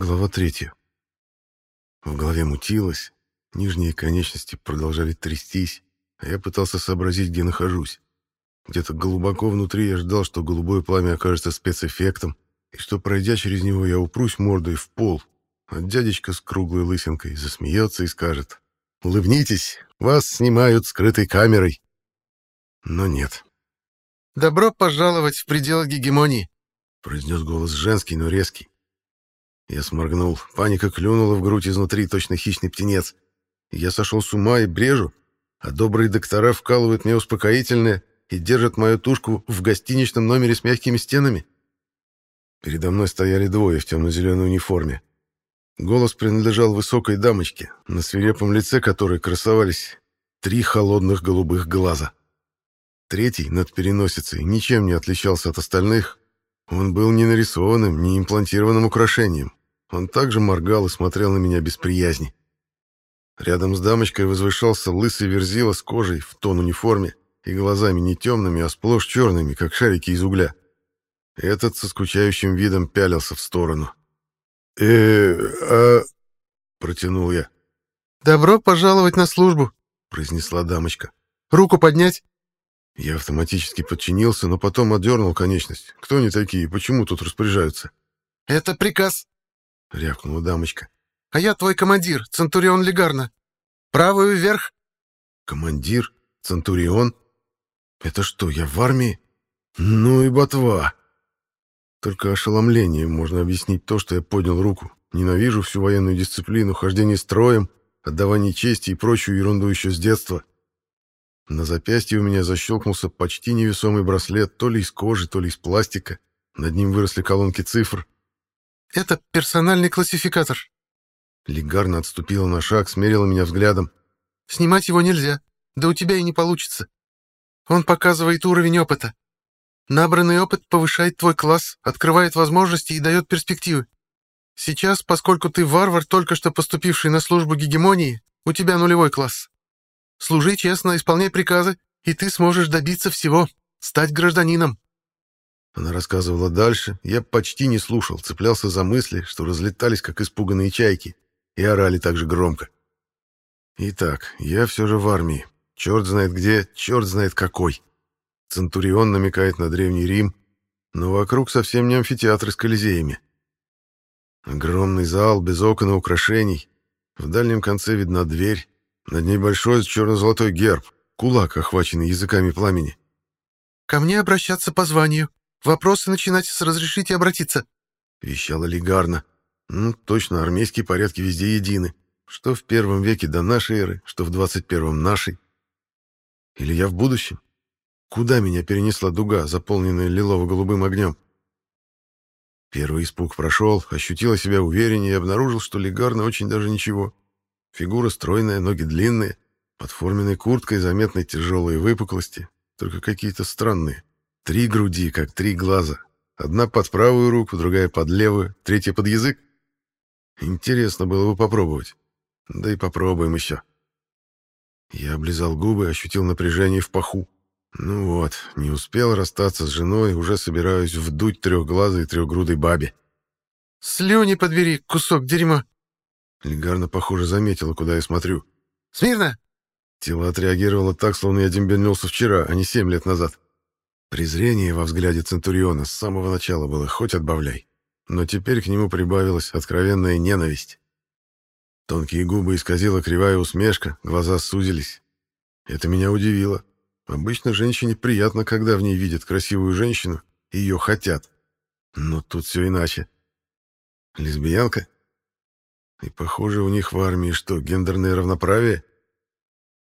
Глава третья. В голове мутилось, нижние конечности продолжали трястись, а я пытался сообразить, где нахожусь. Где-то глубоко внутри я ждал, что голубое пламя окажется спецэффектом, и что, пройдя через него, я упрусь мордой в пол, а дядечка с круглой лысинкой засмеется и скажет «Улыбнитесь, вас снимают скрытой камерой». Но нет. «Добро пожаловать в пределы гегемонии», — произнес голос женский, но резкий. Я сморгнул. Паника клюнула в грудь изнутри, точно хищный птенец. Я сошел с ума и брежу, а добрые доктора вкалывают мне успокоительное и держат мою тушку в гостиничном номере с мягкими стенами. Передо мной стояли двое в темно-зеленой униформе. Голос принадлежал высокой дамочке, на свирепом лице которой красовались три холодных голубых глаза. Третий, над переносицей, ничем не отличался от остальных. Он был не нарисованным, не имплантированным украшением. Он также моргал и смотрел на меня без приязни. Рядом с дамочкой возвышался лысый верзила с кожей в тон униформе и глазами не темными, а сплошь черными, как шарики из угля. Этот со скучающим видом пялился в сторону. э а...» протянул я. «Добро пожаловать на службу», — произнесла дамочка. «Руку поднять?» Я автоматически подчинился, но потом отдернул конечность. Кто они такие? Почему тут распоряжаются? «Это приказ», — рявкнула дамочка. «А я твой командир, Центурион Легарна. Правую вверх». «Командир? Центурион? Это что, я в армии? Ну и ботва!» Только ошеломлением можно объяснить то, что я поднял руку. Ненавижу всю военную дисциплину, хождение строем, отдавание чести и прочую ерунду еще с детства. На запястье у меня защелкнулся почти невесомый браслет, то ли из кожи, то ли из пластика. Над ним выросли колонки цифр. Это персональный классификатор. Лигарна отступила на шаг, смерила меня взглядом. Снимать его нельзя. Да у тебя и не получится. Он показывает уровень опыта. Набранный опыт повышает твой класс, открывает возможности и дает перспективы. Сейчас, поскольку ты варвар, только что поступивший на службу гегемонии, у тебя нулевой класс. Служи честно, исполняй приказы, и ты сможешь добиться всего, стать гражданином. Она рассказывала дальше, я почти не слушал, цеплялся за мысли, что разлетались, как испуганные чайки, и орали так же громко. Итак, я все же в армии. Черт знает где, черт знает какой. Центурион намекает на Древний Рим, но вокруг совсем не амфитеатры с колизеями. Огромный зал, без окон и украшений. В дальнем конце видна дверь. Над ней большой черно-золотой герб, кулак, охваченный языками пламени. «Ко мне обращаться по званию», Вопросы начинать с «разрешите обратиться», — вещала Лигарна. Ну, точно, армейские порядки везде едины. Что в первом веке до нашей эры, что в двадцать первом нашей. Или я в будущем? Куда меня перенесла дуга, заполненная лилово-голубым огнем? Первый испуг прошел, ощутила себя увереннее и обнаружил, что Лигарна очень даже ничего. Фигура стройная, ноги длинные, под форменной курткой заметны тяжелые выпуклости, только какие-то странные. Три груди, как три глаза. Одна под правую руку, другая под левую, третья под язык. Интересно было бы попробовать. Да и попробуем еще. Я облизал губы, ощутил напряжение в паху. Ну вот, не успел расстаться с женой, уже собираюсь вдуть трехглазой и трехгрудой бабе. «Слюни подбери, кусок дерьма!» Легарна, похоже, заметила, куда я смотрю. «Смирно!» Тело отреагировало так, словно я дембельнулся вчера, а не семь лет назад. Презрение во взгляде Центуриона с самого начала было хоть отбавляй, но теперь к нему прибавилась откровенная ненависть. Тонкие губы исказила кривая усмешка, глаза сузились. Это меня удивило. Обычно женщине приятно, когда в ней видят красивую женщину, и ее хотят. Но тут все иначе. Лесбиянка? И, похоже, у них в армии что, гендерное равноправие?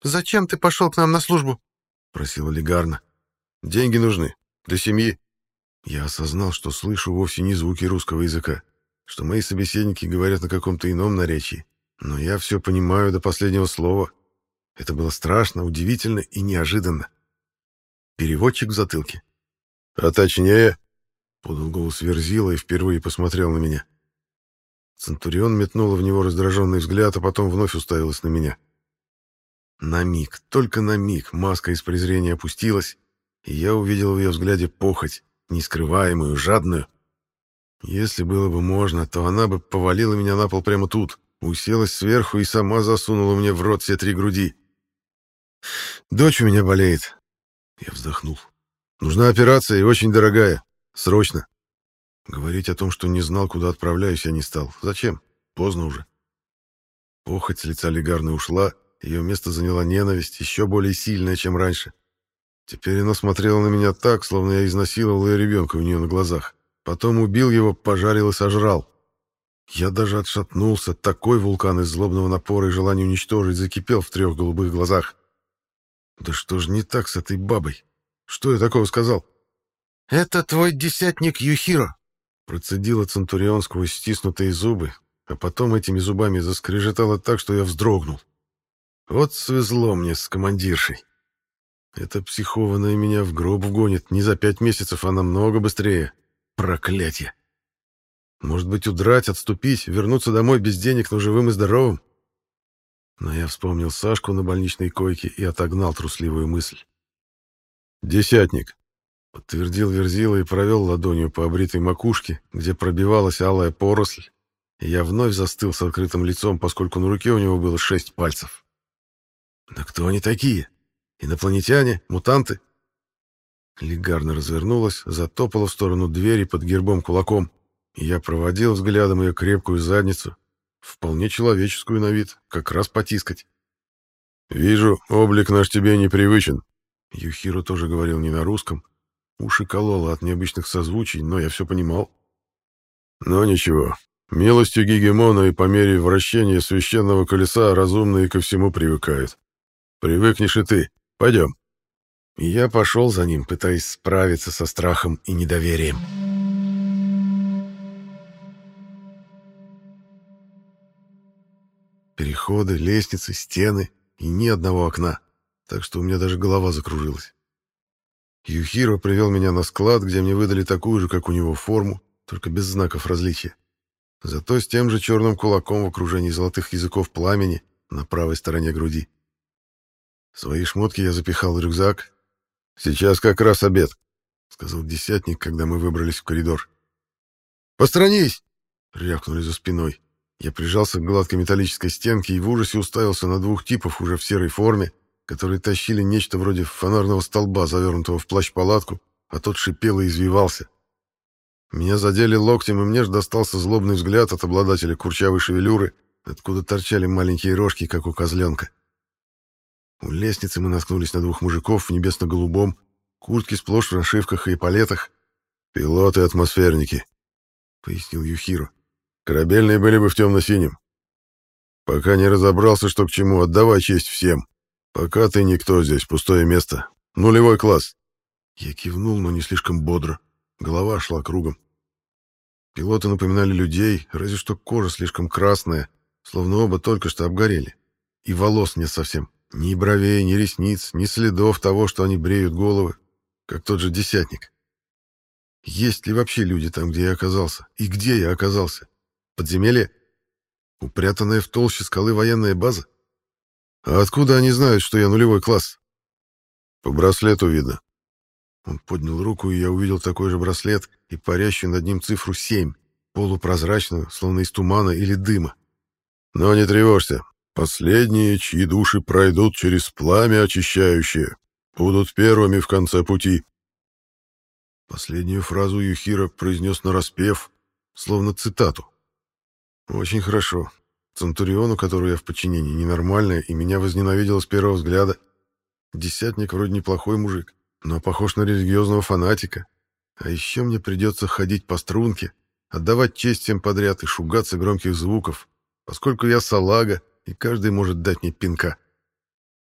«Зачем ты пошел к нам на службу?» — просила Легарна. Деньги нужны. Для семьи. Я осознал, что слышу вовсе не звуки русского языка, что мои собеседники говорят на каком-то ином наречии. Но я все понимаю до последнего слова. Это было страшно, удивительно и неожиданно. Переводчик в затылке. «А точнее...» — подал голос Верзила и впервые посмотрел на меня. Центурион метнула в него раздраженный взгляд, а потом вновь уставилась на меня. На миг, только на миг, маска из презрения опустилась, и я увидел в ее взгляде похоть, нескрываемую, жадную. Если было бы можно, то она бы повалила меня на пол прямо тут, уселась сверху и сама засунула мне в рот все три груди. «Дочь у меня болеет». Я вздохнул. «Нужна операция и очень дорогая. Срочно». Говорить о том, что не знал, куда отправляюсь, я не стал. Зачем? Поздно уже. Похоть с лица Легарны ушла, ее место заняла ненависть, еще более сильная, чем раньше. Теперь она смотрела на меня так, словно я изнасиловал ее ребенка у нее на глазах. Потом убил его, пожарил и сожрал. Я даже отшатнулся, такой вулкан из злобного напора и желания уничтожить закипел в трех голубых глазах. Да что ж не так с этой бабой? Что я такого сказал? «Это твой десятник Юхиро», — процедила Центурион сквозь стиснутые зубы, а потом этими зубами заскрежетала так, что я вздрогнул. Вот свезло мне с командиршей. Эта психованная меня в гроб вгонит не за пять месяцев, а намного быстрее. Проклятье! Может быть, удрать, отступить, вернуться домой без денег, но живым и здоровым? Но я вспомнил Сашку на больничной койке и отогнал трусливую мысль. «Десятник», — подтвердил Верзила и провел ладонью по обритой макушке, где пробивалась алая поросль, и я вновь застыл с открытым лицом, поскольку на руке у него было шесть пальцев. «Да кто они такие? Инопланетяне? Мутанты?» Лигарна развернулась, затопала в сторону двери под гербом кулаком, и я проводил взглядом ее крепкую задницу, вполне человеческую на вид, как раз потискать. «Вижу, облик наш тебе непривычен». Юхиро тоже говорил не на русском. Уши кололо от необычных созвучий, но я все понимал. «Но ничего, милостью Гигемона и по мере вращения священного колеса разумные ко всему привыкают. Привыкнешь и ты. Пойдем». Я пошел за ним, пытаясь справиться со страхом и недоверием. Переходы, лестницы, стены и ни одного окна, так что у меня даже голова закружилась. Юхиро привел меня на склад, где мне выдали такую же, как у него, форму, только без знаков различия. Зато с тем же черным кулаком в окружении золотых языков пламени на правой стороне груди. Свои шмотки я запихал в рюкзак, «Сейчас как раз обед», — сказал десятник, когда мы выбрались в коридор. «Посторонись!» — рявкнули за спиной. Я прижался к гладкой металлической стенке и в ужасе уставился на двух типов уже в серой форме, которые тащили нечто вроде фонарного столба, завернутого в плащ-палатку, а тот шипел и извивался. Меня задели локтем, и мне же достался злобный взгляд от обладателя курчавой шевелюры, откуда торчали маленькие рожки, как у козленка. У лестницы мы наткнулись на двух мужиков в небесно-голубом, куртки сплошь в нашивках и палетах. «Пилоты-атмосферники», — пояснил Юхиро. «Корабельные были бы в темно-синем. Пока не разобрался, что к чему, отдавай честь всем. Пока ты никто здесь, пустое место. Нулевой класс». Я кивнул, но не слишком бодро. Голова шла кругом. Пилоты напоминали людей, разве что кожа слишком красная, словно оба только что обгорели. И волос нет совсем. Ни бровей, ни ресниц, ни следов того, что они бреют головы, как тот же десятник. Есть ли вообще люди там, где я оказался? И где я оказался? Подземелье? Упрятанная в толще скалы военная база? А откуда они знают, что я нулевой класс? По браслету видно. Он поднял руку, и я увидел такой же браслет и парящую над ним цифру 7, полупрозрачную, словно из тумана или дыма. Но не тревожься, Последние, чьи души пройдут через пламя очищающее, будут первыми в конце пути. Последнюю фразу Юхира произнес нараспев, словно цитату. Очень хорошо. Центуриону, которую я в подчинении, ненормальная, и меня возненавидела с первого взгляда. Десятник вроде неплохой мужик, но похож на религиозного фанатика. А еще мне придется ходить по струнке, отдавать честь всем подряд и шугаться громких звуков, поскольку я салага, и каждый может дать мне пинка.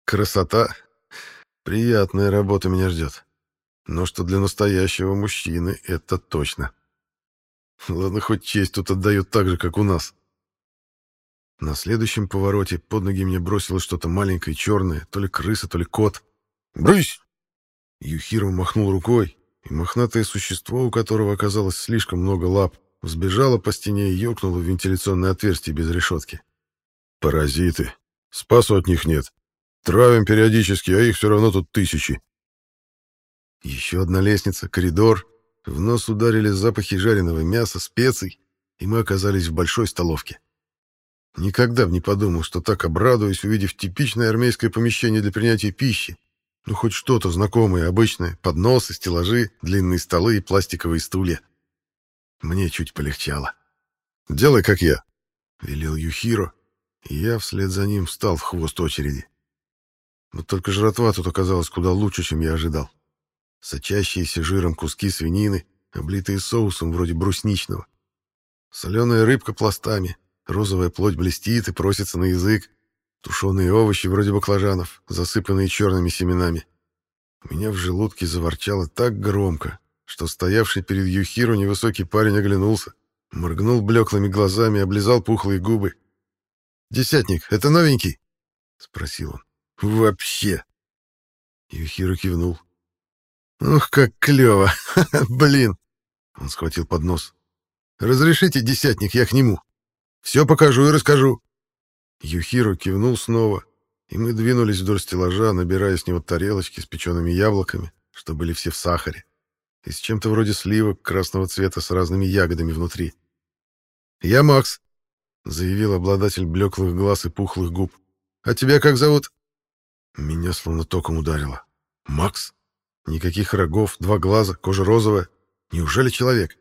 Красота. Приятная работа меня ждет. Но что для настоящего мужчины, это точно. Ладно, хоть честь тут отдают так же, как у нас. На следующем повороте под ноги мне бросилось что-то маленькое черное, то ли крыса, то ли кот. «Брысь!» Юхиро махнул рукой, и мохнатое существо, у которого оказалось слишком много лап, взбежало по стене и ёкнуло в вентиляционное отверстие без решетки. Паразиты. Спасу от них нет. Травим периодически, а их все равно тут тысячи. Еще одна лестница, коридор, в нос ударили запахи жареного мяса, специй, и мы оказались в большой столовке. Никогда бы не подумал, что так обрадуюсь, увидев типичное армейское помещение для принятия пищи. Ну, хоть что-то знакомое, обычное. Подносы, стеллажи, длинные столы и пластиковые стулья. Мне чуть полегчало. «Делай, как я», — велел Юхиро, я вслед за ним встал в хвост очереди. Вот только жратва тут оказалась куда лучше, чем я ожидал. Сочащиеся жиром куски свинины, облитые соусом вроде брусничного. Соленая рыбка пластами, розовая плоть блестит и просится на язык. Тушеные овощи вроде баклажанов, засыпанные черными семенами. У меня в желудке заворчало так громко, что стоявший перед Юхиру невысокий парень оглянулся, моргнул блеклыми глазами, облизал пухлые губы. «Десятник, это новенький?» — спросил он. «Вообще!» Юхиру кивнул. «Ух, как клево! Блин!» Он схватил поднос. «Разрешите, десятник, я к нему. Все покажу и расскажу». Юхиру кивнул снова, и мы двинулись вдоль стеллажа, набирая с него тарелочки с печеными яблоками, что были все в сахаре, и с чем-то вроде сливок красного цвета с разными ягодами внутри. «Я Макс», — заявил обладатель блеклых глаз и пухлых губ. «А тебя как зовут?» Меня словно током ударило. «Макс? Никаких рогов, два глаза, кожа розовая. Неужели человек?»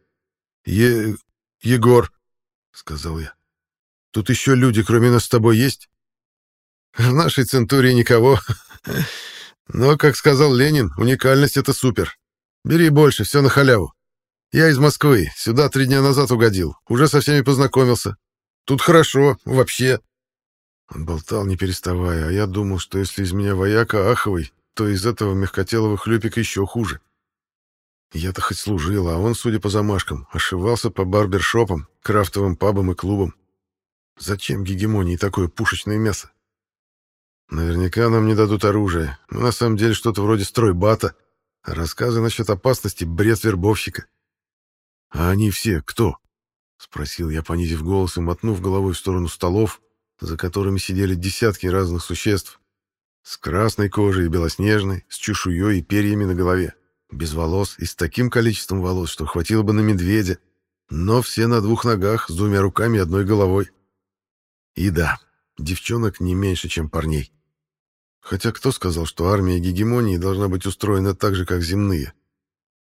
«Е... Егор», — сказал я. «Тут еще люди, кроме нас с тобой, есть?» «В нашей центуре никого. Но, как сказал Ленин, уникальность — это супер. Бери больше, все на халяву. Я из Москвы, сюда три дня назад угодил, уже со всеми познакомился. Тут хорошо, вообще». Он болтал, не переставая, а я думал, что если из меня вояка аховый, то из этого мягкотелого хлюпика еще хуже. Я-то хоть служил, а он, судя по замашкам, ошивался по барбершопам, крафтовым пабам и клубам. Зачем гегемонии такое пушечное мясо? Наверняка нам не дадут оружие, но на самом деле что-то вроде стройбата, рассказы насчет опасности — бред вербовщика. «А они все кто?» — спросил я, понизив голос и мотнув головой в сторону столов, за которыми сидели десятки разных существ, с красной кожей и белоснежной, с чешуей и перьями на голове, без волос и с таким количеством волос, что хватило бы на медведя, но все на двух ногах, с двумя руками и одной головой. И да, девчонок не меньше, чем парней. Хотя кто сказал, что армия гегемонии должна быть устроена так же, как земные?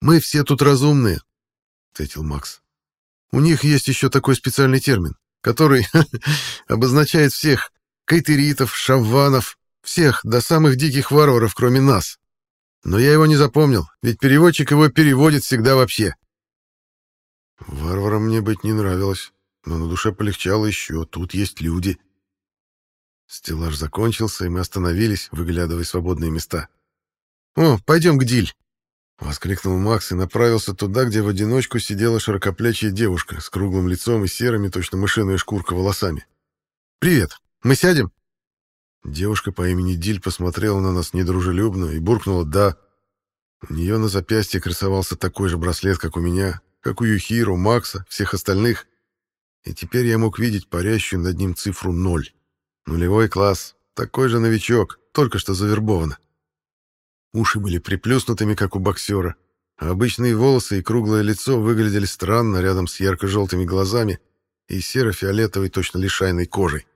«Мы все тут разумные», — ответил Макс. «У них есть еще такой специальный термин который обозначает всех кайтеритов, шавванов, всех до самых диких варваров, кроме нас. Но я его не запомнил, ведь переводчик его переводит всегда вообще. Варварам мне быть не нравилось, но на душе полегчало еще, тут есть люди. Стеллаж закончился, и мы остановились, выглядывая свободные места. «О, пойдем к Диль!» — воскликнул Макс и направился туда, где в одиночку сидела широкоплечья девушка с круглым лицом и серыми, точно мышиная шкурка, волосами. «Привет! Мы сядем?» Девушка по имени Диль посмотрела на нас недружелюбно и буркнула «да». У нее на запястье красовался такой же браслет, как у меня, как у Юхиру, Макса, всех остальных. И теперь я мог видеть парящую над ним цифру ноль. Нулевой класс, такой же новичок, только что завербован. Уши были приплюснутыми, как у боксера, а обычные волосы и круглое лицо выглядели странно рядом с ярко-желтыми глазами и серо-фиолетовой, точно лишайной кожей.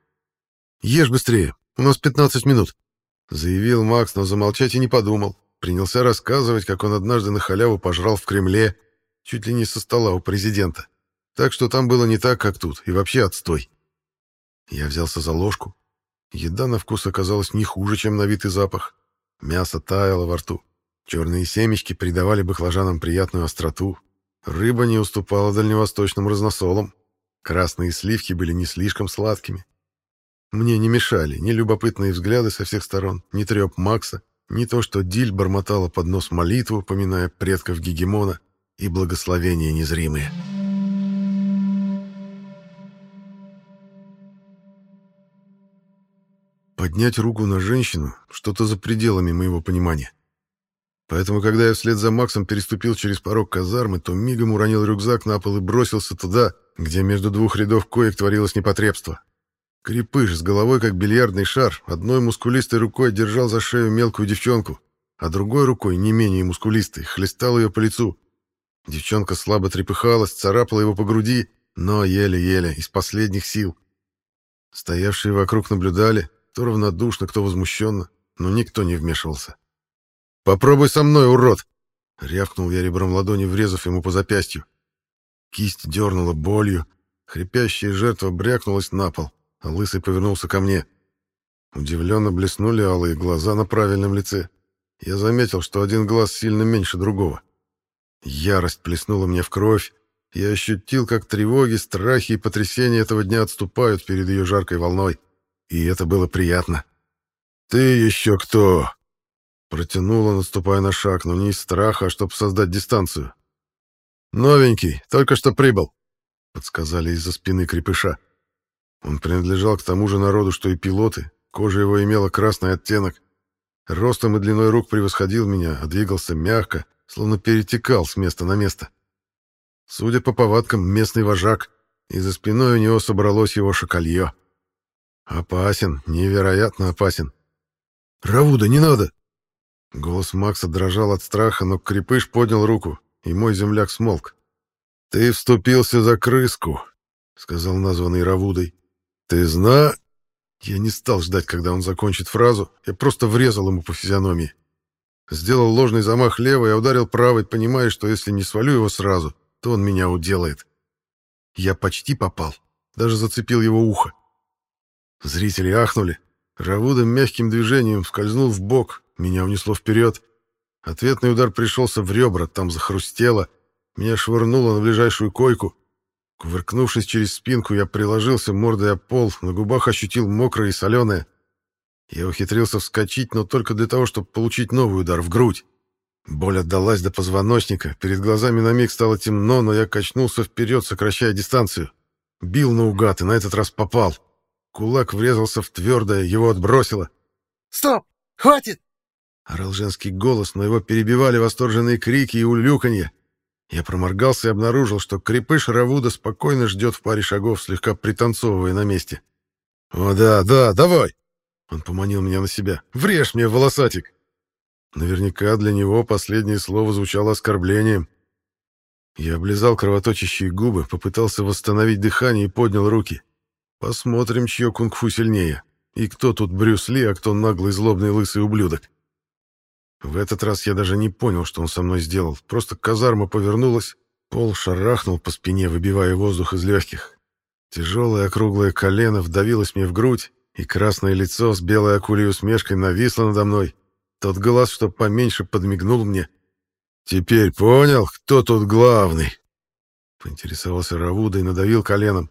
«Ешь быстрее, у нас 15 минут», — заявил Макс, но замолчать и не подумал. Принялся рассказывать, как он однажды на халяву пожрал в Кремле, чуть ли не со стола у президента. Так что там было не так, как тут, и вообще отстой. Я взялся за ложку. Еда на вкус оказалась не хуже, чем на вид и запах. Мясо таяло во рту. Черные семечки придавали баклажанам приятную остроту. Рыба не уступала дальневосточным разносолам. Красные сливки были не слишком сладкими. Мне не мешали ни любопытные взгляды со всех сторон, ни треп Макса, ни то, что Диль бормотала под нос молитву, поминая предков Гегемона и благословения незримые. Поднять руку на женщину — что-то за пределами моего понимания. Поэтому, когда я вслед за Максом переступил через порог казармы, то мигом уронил рюкзак на пол и бросился туда, где между двух рядов коек творилось непотребство. Крепыш с головой, как бильярдный шар, одной мускулистой рукой держал за шею мелкую девчонку, а другой рукой, не менее мускулистой, хлестал ее по лицу. Девчонка слабо трепыхалась, царапала его по груди, но еле-еле, из последних сил. Стоявшие вокруг наблюдали, кто равнодушно, кто возмущенно, но никто не вмешивался. «Попробуй со мной, урод!» — рявкнул я ребром ладони, врезав ему по запястью. Кисть дернула болью, хрипящая жертва брякнулась на пол, а лысый повернулся ко мне. Удивленно блеснули алые глаза на правильном лице. Я заметил, что один глаз сильно меньше другого. Ярость плеснула мне в кровь. Я ощутил, как тревоги, страхи и потрясения этого дня отступают перед ее жаркой волной. И это было приятно. «Ты еще кто?» Протянула, наступая на шаг, но не из страха, а чтобы создать дистанцию. «Новенький, только что прибыл», — подсказали из-за спины крепыша. Он принадлежал к тому же народу, что и пилоты. Кожа его имела красный оттенок. Ростом и длиной рук превосходил меня, а двигался мягко, словно перетекал с места на место. Судя по повадкам, местный вожак, и за спиной у него собралось его шоколье. Опасен, невероятно опасен. «Равуда, не надо!» Голос Макса дрожал от страха, но крепыш поднял руку, и мой земляк смолк. «Ты вступился за крыску», — сказал названный Равудой. «Ты зна...» Я не стал ждать, когда он закончит фразу, я просто врезал ему по физиономии. Сделал ложный замах левой, а ударил правой, понимая, что если не свалю его сразу, то он меня уделает. Я почти попал, даже зацепил его ухо. Зрители ахнули. Равуда мягким движением скользнул в бок, меня унесло вперед. Ответный удар пришелся в ребра, там захрустело. Меня швырнуло на ближайшую койку. Кувыркнувшись через спинку, я приложился мордой о пол, на губах ощутил мокрое и соленое. Я ухитрился вскочить, но только для того, чтобы получить новый удар в грудь. Боль отдалась до позвоночника, перед глазами на миг стало темно, но я качнулся вперед, сокращая дистанцию. Бил наугад и на этот раз попал. Кулак врезался в твердое, его отбросило. «Стоп! Хватит!» Орал женский голос, но его перебивали восторженные крики и улюканье. Я проморгался и обнаружил, что крепыш Равуда спокойно ждет в паре шагов, слегка пританцовывая на месте. «О да, да, давай!» Он поманил меня на себя. «Врежь мне, волосатик!» Наверняка для него последнее слово звучало оскорблением. Я облизал кровоточащие губы, попытался восстановить дыхание и поднял руки. Посмотрим, чье кунг-фу сильнее. И кто тут Брюс Ли, а кто наглый злобный лысый ублюдок. В этот раз я даже не понял, что он со мной сделал. Просто казарма повернулась, пол шарахнул по спине, выбивая воздух из легких. Тяжелое округлое колено вдавилось мне в грудь, и красное лицо с белой акулей усмешкой нависло надо мной. Тот глаз, что поменьше, подмигнул мне. «Теперь понял, кто тут главный?» Поинтересовался Равуда и надавил коленом.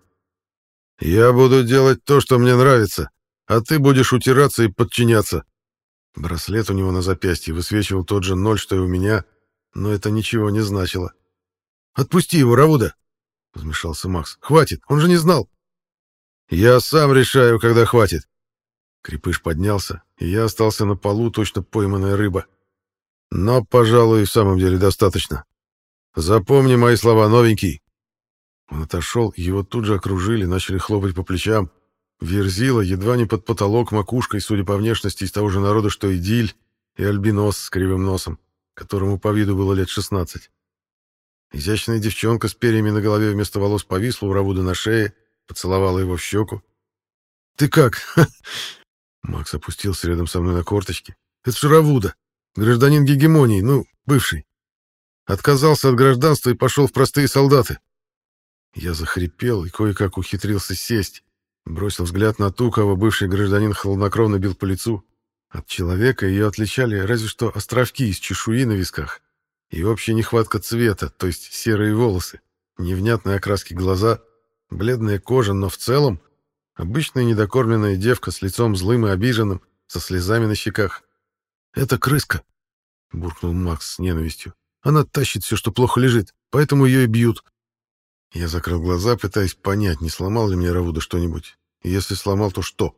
«Я буду делать то, что мне нравится, а ты будешь утираться и подчиняться. Браслет у него на запястье высвечивал тот же ноль, что и у меня, но это ничего не значило. «Отпусти его, Равуда!» — вмешался Макс. «Хватит, он же не знал!» «Я сам решаю, когда хватит!» Крепыш поднялся, и я остался на полу, точно пойманная рыба. «Но, пожалуй, в самом деле достаточно. Запомни мои слова, новенький!» Он отошел, его тут же окружили, начали хлопать по плечам. Верзила едва не под потолок макушкой, судя по внешности, из того же народа, что и Диль, и альбинос с кривым носом, которому по виду было лет 16. Изящная девчонка с перьями на голове вместо волос повисла у Равуда на шее, поцеловала его в щеку. «Ты как?» Макс опустился рядом со мной на корточки. «Это же Равуда, гражданин гегемонии, ну, бывший. Отказался от гражданства и пошел в простые солдаты». Я захрипел и кое-как ухитрился сесть. Бросил взгляд на ту, кого бывший гражданин хладнокровно бил по лицу. От человека ее отличали разве что островки из чешуи на висках и общая нехватка цвета, то есть серые волосы, невнятные окраски глаза, бледная кожа, но в целом обычная недокормленная девка с лицом злым и обиженным, со слезами на щеках. «Это крыска», — буркнул Макс с ненавистью. «Она тащит все, что плохо лежит, поэтому ее и бьют. Я закрыл глаза, пытаясь понять, не сломал ли мне Равуда что-нибудь. если сломал, то что?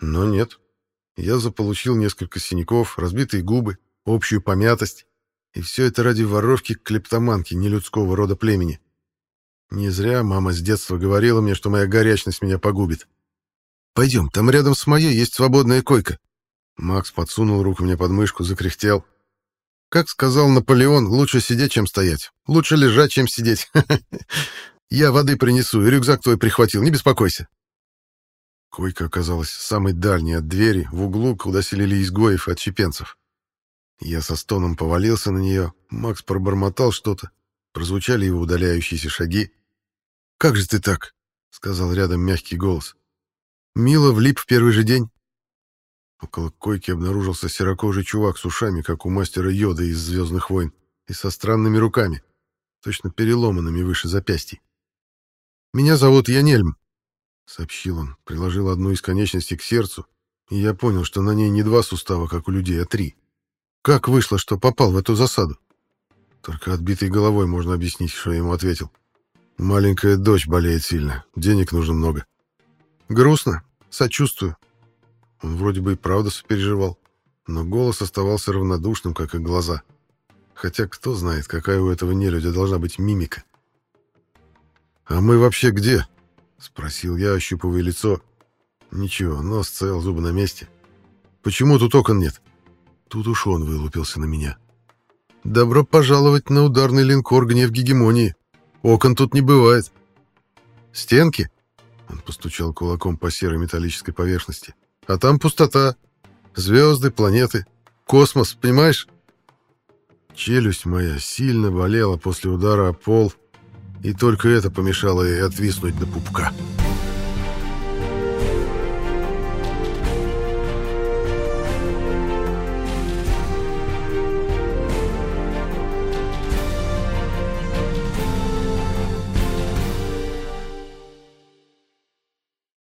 Но нет. Я заполучил несколько синяков, разбитые губы, общую помятость. И все это ради воровки клептоманки нелюдского рода племени. Не зря мама с детства говорила мне, что моя горячность меня погубит. «Пойдем, там рядом с моей есть свободная койка». Макс подсунул руку мне под мышку, закряхтел. Как сказал Наполеон, лучше сидеть, чем стоять. Лучше лежать, чем сидеть. Я воды принесу, и рюкзак твой прихватил, не беспокойся. Койка оказалась самой дальней от двери, в углу, куда селили изгоев и отщепенцев. Я со стоном повалился на нее, Макс пробормотал что-то, прозвучали его удаляющиеся шаги. «Как же ты так?» — сказал рядом мягкий голос. «Мила влип в первый же день». Около койки обнаружился серокожий чувак с ушами, как у мастера Йода из «Звездных войн», и со странными руками, точно переломанными выше запястий. «Меня зовут Янельм», — сообщил он, приложил одну из конечностей к сердцу, и я понял, что на ней не два сустава, как у людей, а три. Как вышло, что попал в эту засаду? Только отбитой головой можно объяснить, что я ему ответил. Маленькая дочь болеет сильно, денег нужно много. Грустно, сочувствую. Он вроде бы и правда сопереживал, но голос оставался равнодушным, как и глаза. Хотя кто знает, какая у этого нелюдя должна быть мимика. «А мы вообще где?» — спросил я, ощупывая лицо. «Ничего, нос цел, зубы на месте. Почему тут окон нет?» Тут уж он вылупился на меня. «Добро пожаловать на ударный линкор «Гнев гегемонии». Окон тут не бывает». «Стенки?» — он постучал кулаком по серой металлической поверхности. «А там пустота. Звезды, планеты, космос, понимаешь?» Челюсть моя сильно болела после удара о пол, и только это помешало ей отвиснуть до пупка.